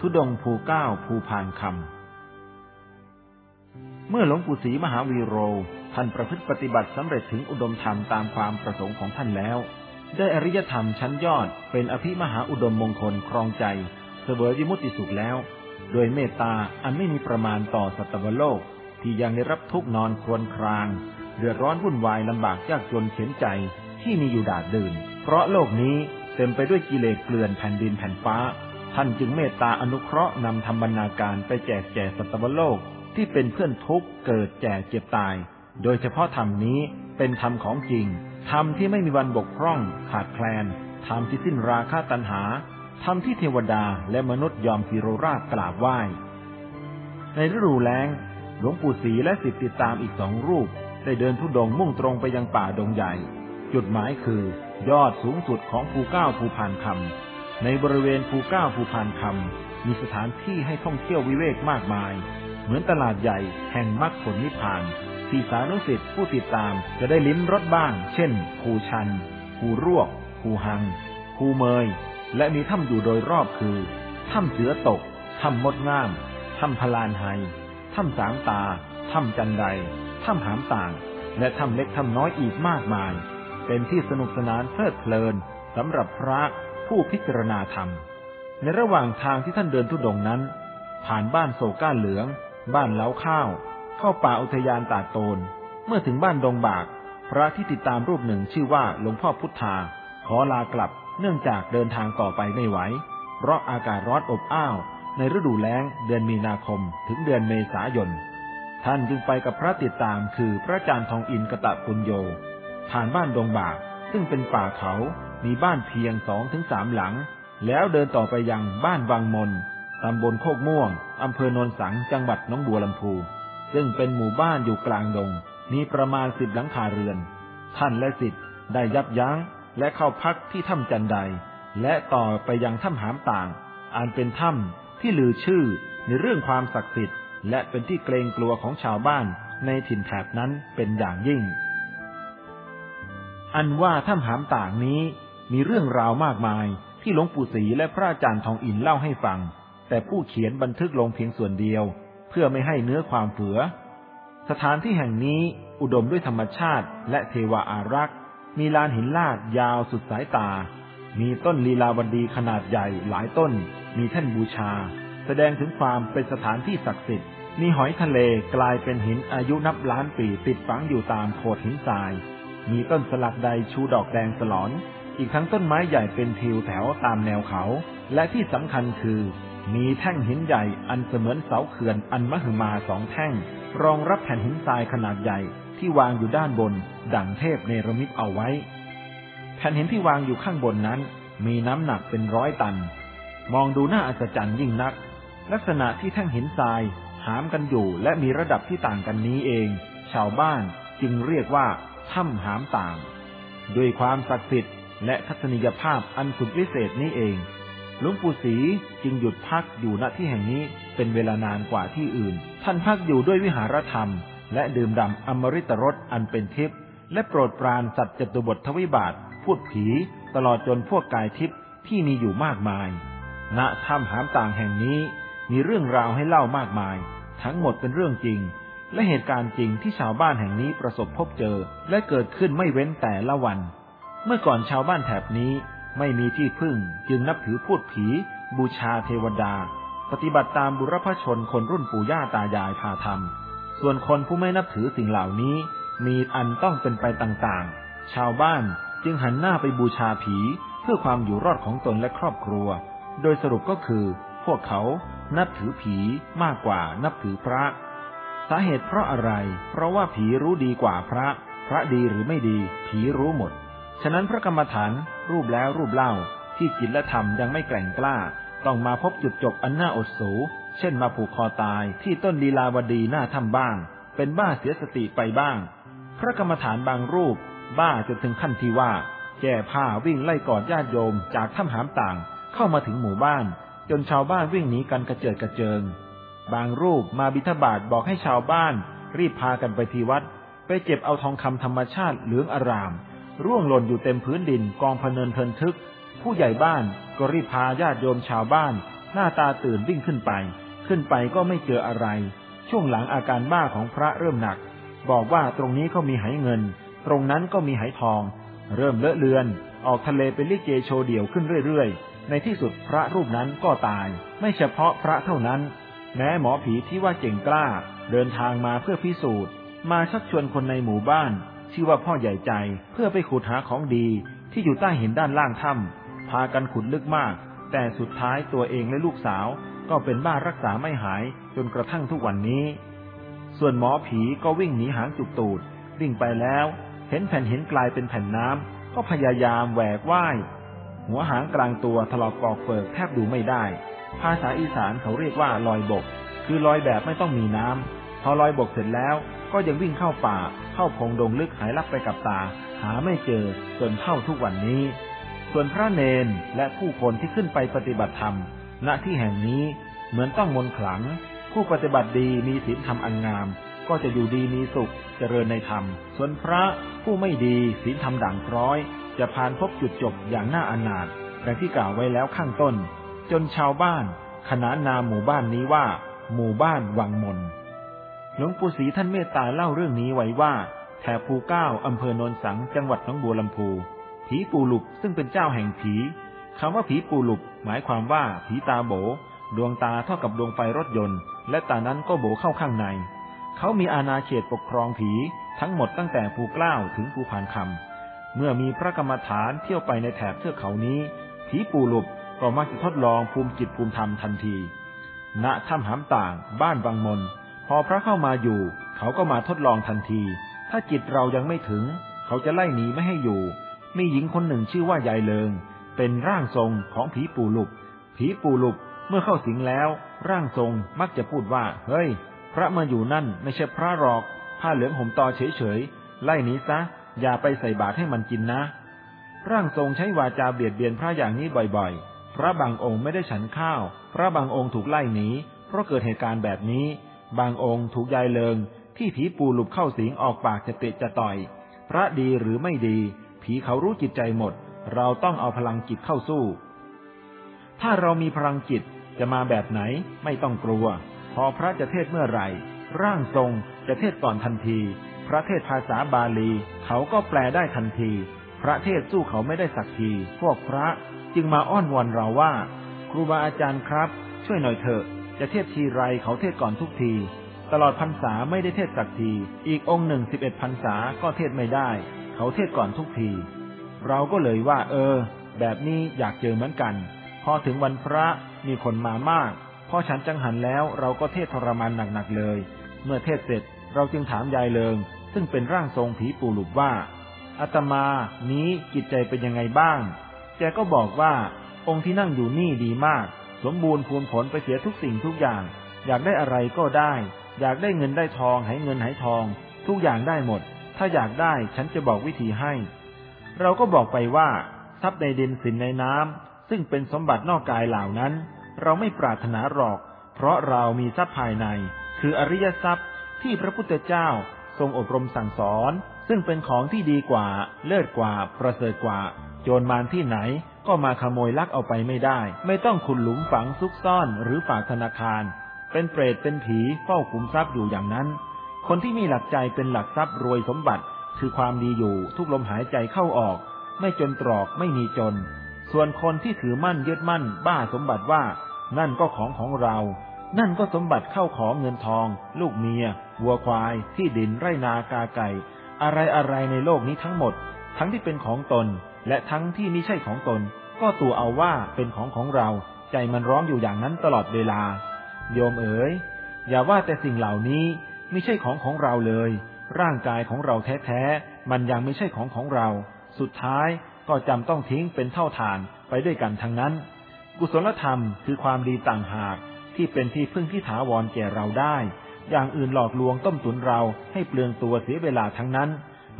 ทุดงภูเก้าภูพานคำ เมื่อหลวงปู่ศรีมหาวีโร ท่านประพฤติปฏิบัติสำเร็จถึงอุดมธรรมตามความประสงค์ของท่านแล้ว ได้อริยธรรมชั้นยอดเป็นอภิมหาอุดมมงคลครองใจเสวยวิมุติสุขแล้ว โดยเมตตาอันไม่มีประมาณต่อสัตวโลก ที่ยังได้รับทุกนอนครวญคราง เดือดร้อนวุ่นวายลำบากยากจนเข็นใจที่มีอยู่ดาดดื่นเพราะโลกนี้เต็มไปด้วยกิเลสเกลื่อนแผ่นดินแผ่นฟ้า ท่านจึงเมตตาอนุเคราะห์นำธรรมบรรณาการไปแจกแจกสัตวโลกที่เป็นเพื่อนทุกข์เกิดแก่เจ็บตาย โดยเฉพาะธรรมนี้เป็นธรรมของจริง ธรรมที่ไม่มีวันบกพร่อง ขาดแคลน ธรรมที่สิ้นราคะตัณหา ธรรมที่เทวดาและมนุษย์ยอมพิโรราชกราบไหว้ ในฤดูแล้ง หลวงปู่ศรีและสิทธิติดตามอีกสองรูป ได้เดินทุดงมุ่งตรงไปยังป่าดงใหญ่ จุดหมายคือ ยอดสูงสุดของภูเก้าภูพานคำ ในบริเวณภูเก้าภูพานคำมีสถานที่ให้ท่องเที่ยววิเวกมากมาย เหมือนตลาดใหญ่แห่งมรรคผลนิพพานที่สานุสิทธิ์ผู้ติดตามจะได้ลิ้มรสบ้าง เช่น ภูชัน ภูรวก ภูหัง ภูเมย และมีถ้ำอยู่โดยรอบคือ ถ้ำเสือตก ถ้ำมดงาม ถ้ำพลานไฮถ้ำสางตา ถ้ำจันไดถ้ำหามต่าง และถ้ำเล็กถ้ำน้อยอีกมากมาย เป็นที่สนุกสนานเพลิดเพลินสำหรับพระ ผู้พิจารณาธรรม ในระหว่างทางที่ท่านเดินทุดงนั้น ผ่านบ้านโศก้าเหลือง บ้านเล้าข้าว เข้าป่าอุทยานตาโตน เมื่อถึงบ้านดงบาก พระที่ติดตามรูปหนึ่งชื่อว่าหลวงพ่อพุทธา ขอลากลับ เนื่องจากเดินทางต่อไปไม่ไหว เพราะอากาศร้อนอบอ้าว ในฤดูแล้ง เดือนมีนาคม ถึงเดือนเมษายน ท่านจึงไปกับพระติดตามคือพระอาจารย์ทองอินกะตะปุญโย ผ่านบ้านดงบาก ซึ่งเป็นป่าเขา มีบ้านเพียงสองถึงสามหลัง แล้วเดินต่อไปยังบ้านวังมนตำบลโคกม่วง อำเภอโนนสัง จังหวัดน้องบัวลำพู ซึ่งเป็นหมู่บ้านอยู่กลางดง มีประมาณสิบหลังคาเรือน ท่านและสิทธิ์ได้ยับยั้งและเข้าพักที่ถ้ำจันได และต่อไปยังถ้ำหามต่าง อันเป็นถ้ำที่ลือชื่อในเรื่องความศักดิ์สิทธิ์และเป็นที่เกรงกลัวของชาวบ้านในถิ่นแถบนั้นเป็นอย่างยิ่ง อันว่าถ้ำหามต่างนี้ มีเรื่องราวมากมายที่หลวงปู่ศรีและพระอาจารย์ทองอินเล่าให้ฟัง แต่ผู้เขียนบันทึกลงเพียงส่วนเดียว เพื่อไม่ให้เนื้อความเฝือ สถานที่แห่งนี้อุดมด้วยธรรมชาติ และเทวาอารักษ์ มีลานหินลาดยาวสุดสายตา มีต้นลีลาวดีขนาดใหญ่หลายต้น มีแท่นบูชา แสดงถึงความเป็นสถานที่ศักดิ์สิทธิ์ มีหอยทะเลกลายเป็นหินอายุนับล้านปีติดฝังอยู่ตามโขดหินทราย มีต้นสลักใดชูดอกแดงสลอน อีกทั้งต้นไม้ใหญ่เป็นทิวแถวตามแนวเขา และที่สำคัญคือ มีแท่งหินใหญ่อันเสมือนเสาเขื่อนอันมหึมาสองแท่ง รองรับแผ่นหินทรายขนาดใหญ่ที่วางอยู่ด้านบน ดั่งเทพเนรมิตเอาไว้ แผ่นหินที่วางอยู่ข้างบนนั้น มีน้ำหนักเป็นร้อยตัน มองดูน่าอัศจรรย์ยิ่งนัก ลักษณะที่แท่งหินทรายหามกันอยู่และมีระดับที่ต่างกันนี้เอง ชาวบ้านจึงเรียกว่าถ้ำหามต่าง ด้วยความศักดิ์สิทธิ์ และทัศนียภาพอันสุดวิเศษนี้เอง หลวงปู่ศรีจึงหยุดพักอยู่ณที่แห่งนี้เป็นเวลานานกว่าที่อื่น ท่านพักอยู่ด้วยวิหารธรรม และดื่มด่ำอมฤตรสอันเป็นทิพย์และโปรดปรานสัตว์จตุบททวิบาท พูดผี ตลอดจนพวกกายทิพย์ที่มีอยู่มากมาย ณถ้ำหามต่างแห่งนี้ มีเรื่องราวให้เล่ามากมาย ทั้งหมดเป็นเรื่องจริง และเหตุการณ์จริงที่ชาวบ้านแห่งนี้ประสบพบเจอ และเกิดขึ้นไม่เว้นแต่ละวัน เมื่อก่อนชาวบ้านแถบนี้ไม่มีที่พึ่งจึงนับถือพูดผี บูชาเทวดา ปฏิบัติตามบุรพชนคนรุ่นปู่ย่าตายายพาทำส่วนคนผู้ไม่นับถือสิ่งเหล่านี้ มีอันต้องเป็นไปต่างๆ ชาวบ้านจึงหันหน้าไปบูชาผี เพื่อความอยู่รอดของตนและครอบครัว โดยสรุปก็คือ พวกเขานับถือผีมากกว่านับถือพระ สาเหตุเพราะอะไร เพราะว่าผีรู้ดีกว่าพระ พระดีหรือไม่ดี ผีรู้หมด ฉะนั้นพระกรรมฐานรูปแล้วรูปเล่าที่จิตและธรรมยังไม่แกร่งกล้า ต้องมาพบจุดจบอันน่าอดสูเช่นมาผูกคอตายที่ต้นลีลาวดีหน้าถ้ำบ้าง เป็นบ้าเสียสติไปบ้าง พระกรรมฐานบางรูป บ้าจนถึงขั้นที่ว่า แก่ผ้าวิ่งไล่กอดญาติโยมจากถ้ำหามต่างเข้ามาถึงหมู่บ้าน จนชาวบ้านวิ่งหนีกันกระเจิดกระเจิง บางรูปมาบิทบาทบอกให้ชาวบ้าน รีบพากันไปที่วัด ไปเจ็บเอาทองคำธรรมชาติเหลืองอาราม ร่วงหล่นอยู่เต็มพื้นดินกองพเนินเพลินทึก ผู้ใหญ่บ้านก็รีบพาญาติโยมชาวบ้าน หน้าตาตื่นวิ่งขึ้นไป ขึ้นไปก็ไม่เจออะไร ช่วงหลังอาการบ้าของพระเริ่มหนัก บอกว่าตรงนี้เขามีไหเงิน ตรงนั้นก็มีไหทอง เริ่มเลอะเลือน ออกทะเลเป็นลิเกโชว์เดี่ยวขึ้นเรื่อยๆ ในที่สุดพระรูปนั้นก็ตาย ไม่เฉพาะพระเท่านั้น แม้หมอผีที่ว่าเจ๋งกล้า เดินทางมาเพื่อพิสูจน์ มาชักชวนคนในหมู่บ้าน ชื่อว่าพ่อใหญ่ใจเพื่อไปขุดหาของดีที่อยู่ใต้หินด้านล่างถ้ำพากันขุดลึกมาก แต่สุดท้ายตัวเองและลูกสาวก็เป็นบ้ารักษาไม่หายจนกระทั่งทุกวันนี้ ส่วนหมอผีก็วิ่งหนีหางจุกตูด วิ่งไปแล้ว เห็นแผ่นหินกลายเป็นแผ่นน้ำก็พยายามแหวกว่ายหัวหางกลางตัวถลอกปอกเปิกแทบดูไม่ได้ ภาษาอีสานเขาเรียกว่าลอยบก คือลอยแบบไม่ต้องมีน้ำ อลอยบกเสร็จแล้วก็ยังวิ่งเข้าป่าเข้าพงดงลึกหายลับไปกับตา หาไม่เจอจนเท่าทุกวันนี้ ส่วนพระเนนและผู้คนที่ขึ้นไปปฏิบัติธรรม ณที่แห่งนี้เหมือนต้องมนต์ขลัง ผู้ปฏิบัติดีมีศีลธรรมอันงาม ก็จะอยู่ดีมีสุขเจริญในธรรม ส่วนพระผู้ไม่ดีศีลธรรมด่างพร้อย จะผ่านพบจุดจบอย่างน่าอนาถดังที่กล่าวไว้แล้วข้างต้น จนชาวบ้าน ขนานนามหมู่บ้านนี้ว่า หมู่บ้านวังมน หลวงปู่ศรีท่านเมตตาเล่าเรื่องนี้ไว้ว่า แถบภูเก้าอำเภอโนนสัง จังหวัดหนองบัวลำพู ผีปูหลุกซึ่งเป็นเจ้าแห่งผีคำว่าผีปูหลุกหมายความว่าผีตาโบ ดวงตาเท่ากับดวงไฟรถยนต์ และตานั้นก็โบเข้าข้างใน เขามีอาณาเขตปกครองผีทั้งหมดตั้งแต่ภูเกล้าถึงภูผานคำเมื่อมีพระกรรมฐานเที่ยวไปในแถบเทือกเขานี้ ผีปูหลุกก็มักจะทดลองภูมิจิตภูมิธรรมทันที ณถ้ำหามต่าง บ้านบางมน พอพระเข้ามาอยู่ เขาก็มาทดลองทันที ถ้าจิตเรายังไม่ถึง เขาจะไล่หนีไม่ให้อยู่ มีหญิงคนหนึ่งชื่อว่ายายเลิง เป็นร่างทรงของผีปูหลุกผีปูหลุกเมื่อเข้าสิงแล้ว ร่างทรงมักจะพูดว่า เฮ้ย พระมาอยู่นั่นไม่ใช่พระหรอก ผ้าเหลืองห่มตอเฉยๆ ไล่หนีซะ อย่าไปใส่บาตรให้มันกินนะ ร่างทรงใช้วาจาเบียดเบียนพระอย่างนี้บ่อยๆ พระบางองค์ไม่ได้ฉันข้าว พระบางองค์ถูกไล่หนี เพราะเกิดเหตุการณ์แบบนี้ บางองค์ถูกยายเลิง ที่ผีปูหลุบเข้าสิงออกปากจะเตะจะต่อย พระดีหรือไม่ดี ผีเขารู้จิตใจหมด เราต้องเอาพลังจิตเข้าสู้ ถ้าเรามีพลังจิตจะมาแบบไหนไม่ต้องกลัว พอพระจะเทศเมื่อไหร่ ร่างทรงจะเทศก่อนทันที พระเทศภาษาบาลี เขาก็แปลได้ทันที พระเทศสู้เขาไม่ได้สักที พวกพระจึงมาอ้อนวอนเราว่า ครูบาอาจารย์ครับ ช่วยหน่อยเถอะ จะเทศทีไรเขาเทศก่อนทุกที ตลอดพรรษาไม่ได้เทศสักที อีกองค์หนึ่งสิบเอ็ดพรรษาก็เทศไม่ได้ เขาเทศก่อนทุกที เราก็เลยว่า เออ แบบนี้อยากเจอเหมือนกัน พอถึงวันพระมีคนมามาก พอฉันจังหันแล้วเราก็เทศทรมานหนักๆเลย เมื่อเทศเสร็จเราจึงถามยายเลิง ซึ่งเป็นร่างทรงผีปู่หลุบว่าอาตมานี้จิตใจเป็นยังไงบ้าง แกก็บอกว่าองค์ที่นั่งอยู่นี่ดีมาก สมบูรณ์พูนผลไปเสียทุกสิ่งทุกอย่าง อยากได้อะไรก็ได้ อยากได้เงินได้ทองให้เงินให้ทอง ทุกอย่างได้หมด ถ้าอยากได้ฉันจะบอกวิธีให้ เราก็บอกไปว่า ทรัพย์ในดินสินในน้ำซึ่งเป็นสมบัตินอกกายเหล่านั้น เราไม่ปรารถนาหรอก เพราะเรามีทรัพย์ภายใน คืออริยทรัพย์ที่พระพุทธเจ้าทรงอบรมสั่งสอน ซึ่งเป็นของที่ดีกว่า เลิศกว่า ประเสริฐกว่า โจรมารที่ไหน ก็มาขโมยลักเอาไปไม่ได้ ไม่ต้องขุดหลุมฝังซุกซ่อนหรือฝากธนาคาร เป็นเปรตเป็นผีเฝ้าขุมทรัพย์อยู่อย่างนั้น คนที่มีหลักใจเป็นหลักทรัพย์รวยสมบัติ คือความดีอยู่ทุกลมหายใจเข้าออก ไม่จนตรอกไม่มีจน ส่วนคนที่ถือมั่นยึดมั่น บ้าสมบัติว่า นั่นก็ของของเรา นั่นก็สมบัติเข้าของเงินทอง ลูกเมียวัวควาย ที่ดินไร่นากาไก่ อะไรอะไรในโลกนี้ทั้งหมด ทั้งที่เป็นของตน และทั้งที่ไม่ใช่ของตน ก็ตัวเอาว่าเป็นของของเรา ใจมันร้องอยู่อย่างนั้นตลอดเวลา โยมเอ๋ยอย่าว่าแต่สิ่งเหล่านี้ไม่ใช่ของของเราเลย ร่างกายของเราแท้ๆมันยังไม่ใช่ของของเรา สุดท้ายก็จำต้องทิ้งเป็นเท่าฐานไปด้วยกันทั้งนั้น กุศลธรรมคือความดีต่างหากที่เป็นที่พึ่งที่ถาวรแก่เราได้ อย่างอื่นหลอกลวงต้มตุนเราให้เปลืองตัวเสียเวลาทั้งนั้น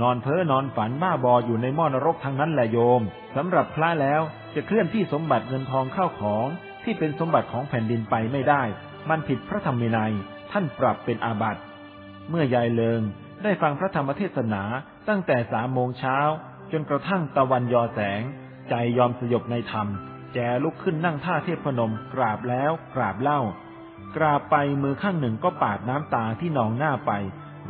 นอนเพ้อนอนฝันบ้าบออยู่ในหม้อนรกทั้งนั้นแหละโยมสำหรับพระแล้วจะเคลื่อนที่สมบัติเงินทองเข้าของที่เป็นสมบัติของแผ่นดินไปไม่ได้ มันผิดพระธรรมวินัย ท่านปรับเป็นอาบัติ เมื่อยายเลิงได้ฟังพระธรรมเทศนาตั้งแต่สามโมงเช้า จนกระทั่งตะวันยอแสง ใจยอมสยบในธรรม แจลุกขึ้นนั่งท่าเทพนม กราบแล้วกราบเล่า กราบไปมือข้างหนึ่งก็ปาดน้ำตาที่นองหน้าไป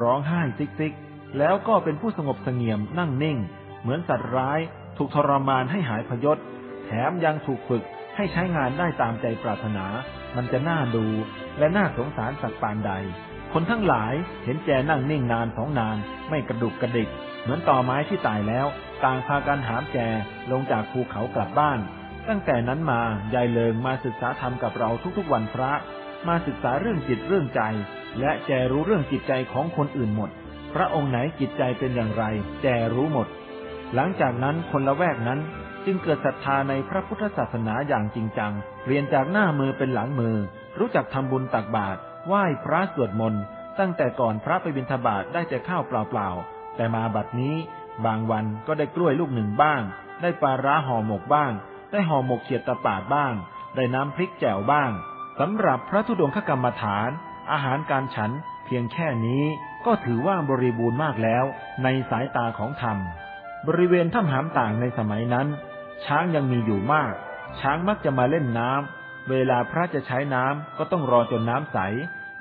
ร้องไห้ซิกซิก แล้วก็เป็นผู้สงบเสงี่ยมนั่งนิ่ง เหมือนสัตว์ร้าย ถูกทรมานให้หายพยศ แถมยังถูกฝึกให้ใช้งานได้ตามใจปรารถนา มันจะน่าดู และน่าสงสารสัตว์ปานใด คนทั้งหลายเห็นแจนั่งนิ่งนานสองนาน ไม่กระดุกกระดิก เหมือนต่อไม้ที่ตายแล้ว ต่างพากันหามแจลงจากภูเขากลับบ้าน ตั้งแต่นั้นมายายเลิงมาศึกษาธรรมกับเราทุกๆวันพระ มาศึกษาเรื่องจิตเรื่องใจ และแจรู้เรื่องจิตใจของคนอื่นหมด พระองค์ไหนจิตใจเป็นอย่างไร แจรู้หมด หลังจากนั้นคนละแวกนั้นจึงเกิดศรัทธาในพระพุทธศาสนาอย่างจริงจัง เรียนจากหน้ามือเป็นหลังมือ รู้จักทำบุญตักบาตรไหว้พระสวดมนต์ตั้งแต่ก่อนพระไปบิณฑบาตได้แต่ข้าวเปล่าๆ แต่มาบัดนี้ บางวันก็ได้กล้วยลูกหนึ่งบ้าง ได้ปลาร้าห่อหมกบ้าง ได้ห่อหมกเขียดตะปาดบ้าง ได้น้ำพริกแจ่วบ้างสำหรับพระธุดงคกรรมฐาน อาหารการฉันเพียงแค่นี้ ก็ถือว่าบริบูรณ์มากแล้วในสายตาของธรรม บริเวณถ้ำหามต่างในสมัยนั้น ช้างยังมีอยู่มาก ช้างมักจะมาเล่นน้ำเวลาพระจะใช้น้ำก็ต้องรอจนน้ำใส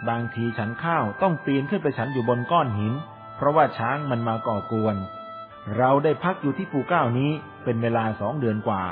บางทีฉันข้าวต้องปีนขึ้นไปฉันอยู่บนก้อนหิน เพราะว่าช้างมันมาก่อกวน เราได้พักอยู่ที่ภูเก้านี้เป็นเวลาสองเดือนกว่า